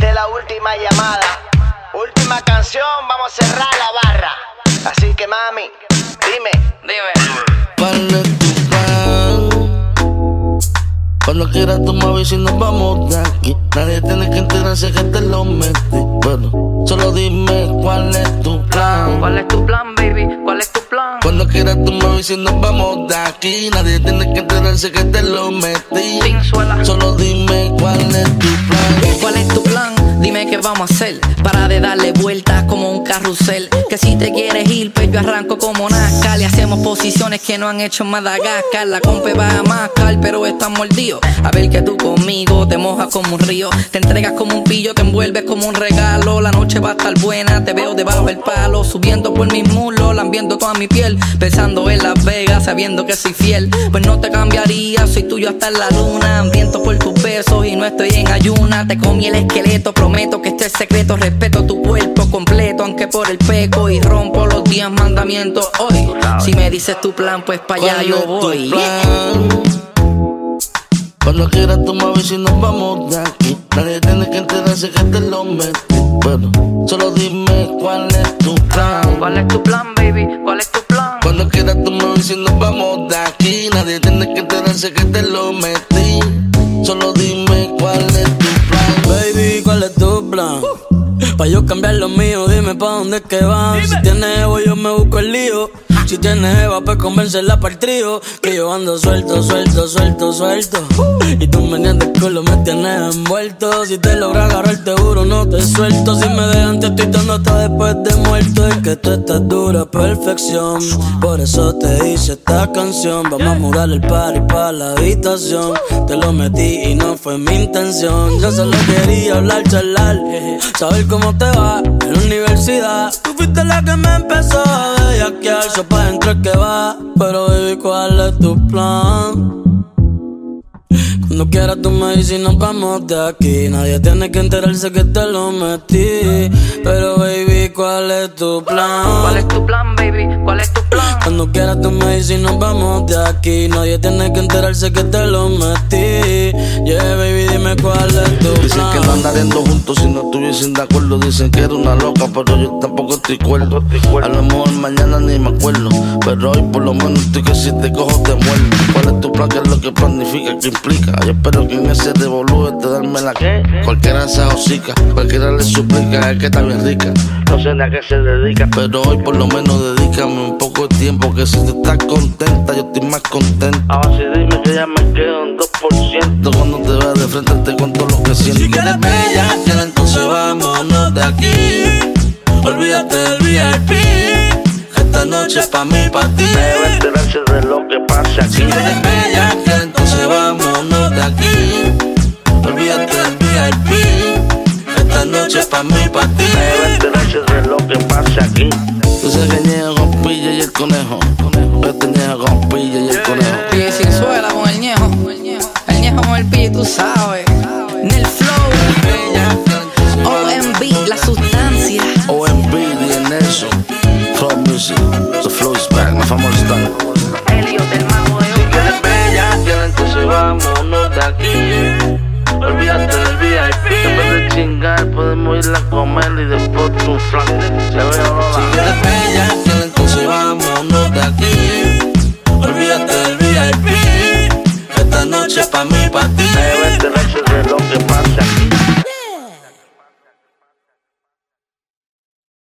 la última llamada. Última canción, vamos a cerrar la barra. Así que mami, dime, dime. ¿Cuál es tu plan? Cuando quieras tú me avisas y nos vamos de aquí. Nadie tiene que enterarse que te lo metí. Bueno, solo dime cuál es tu plan. ¿Cuál es tu plan, baby? ¿Cuál es tu plan? Cuando quieras tú me avisas y nos vamos de aquí. Nadie tiene que enterarse que te lo metí. Solo dime cuál es tu plan. ¿Cuál es tu plan? Vamos a hacer para de darle vueltas como un carrusel. Que si te quieres ir, pues yo arranco como Nazca. Le hacemos posiciones que no han hecho en Madagascar. La compa va a mascar, pero está mordido. A ver que tú conmigo te mojas como un río. Te entregas como un pillo, te envuelves como un regalo. La noche va a estar buena, te veo debajo del palo. Subiendo por mis muslos, lambiendo toda mi piel. Pensando en Las Vegas, sabiendo que soy fiel. Pues no te cambiaría, soy tuyo hasta la luna. Hambriento por tus besos y no estoy en ayuna. Te comí el esqueleto, prometo que este es secreto. Respeto tu cuerpo completo, aunque por el peco. Y rompo los días mandamientos hoy. Si me dices tu plan, pues para allá ¿Cuál yo voy. Cuando quieras tú me avisas y nos vamos de aquí. Nadie tiene que enterarse que te lo metí. Bueno, solo dime cuál es tu plan. ¿Cuál es tu plan, baby? ¿Cuál es tu plan? Cuando quieras tú me avisas y nos vamos de aquí. Nadie tiene que enterarse que te lo metí. Solo dime cuál es tu plan. Baby, ¿cuál es tu plan? Pa' yo cambiar lo mío, dime pa' dónde es que van. Si tienes Evo, yo me busco el lío. Si tienes Eva, pues convencerla para el trío. Que yo ando suelto, suelto, suelto, suelto. Y tú me el culo, me tienes envuelto. Si te logro agarrar, te juro, no te suelto. Si me dejan, te estoy dando hasta después de muerto. Es que tú estás dura, perfección. Por eso te hice esta canción. Vamos a mudar el party pa' la habitación. Te lo metí y no fue mi intención. Yo solo quería hablar, charlar. Saber cómo te va en la universidad. Tú fuiste la que me empezó a bellaquear. Eso pa' dentro que va. Pero baby, ¿cuál es tu plan? Cuando quieras tú me dices y nos vamos de aquí Nadie tiene que enterarse que te lo metí Pero baby, ¿cuál es tu plan? ¿Cuál es tu plan, baby? ¿Cuál es tu plan? Cuando quieras tú me dices y nos vamos de aquí Nadie tiene que enterarse que te lo metí Yeah, baby, dime cuál es tu plan andaríamos juntos si no estuviesen de acuerdo. Dicen que era una loca, pero yo tampoco estoy cuerdo. A lo mejor mañana ni me acuerdo. Pero hoy por lo menos estoy que si te cojo te muerdo. ¿Cuál es tu plan? ¿Qué es lo que planifica? ¿Qué implica? Yo espero que en ese devolúe te darme la que. Cualquiera se hocica, cualquiera le suplica. Es que está bien rica. No sé ni a qué se dedica. Pero hoy por lo menos dedícame un poco de tiempo. Que si tú estás contenta, yo estoy más contento. Ahora sí dime que ya me quedo en 2%. Cuando te veas de frente te cuento lo que. Si quieres bella, que entonces vámonos de aquí. Olvídate del VIP. que Esta noche es pa' mí, pa' ti. Debe enterarse de lo que pasa aquí. Si quieres bella, que entonces vámonos de aquí. Olvídate del VIP. Esta noche es pa' mí, pa' ti. Debe enterarse de lo que pasa aquí. Tú sabes que niego con pilla y el conejo. Yo te con pilla y el conejo. Music. The flow is back. My famous style. Helio del mago de Si quieres bella, que entonces vámonos de aquí. Olvídate del VIP. En vez de chingar, podemos ir a comer y después un flan. Se ve Si quieres bella, que entonces vámonos de aquí. Olvídate del VIP. Esta noche es pa' mí, pa' ti. Debe enterarse de lo que pasa.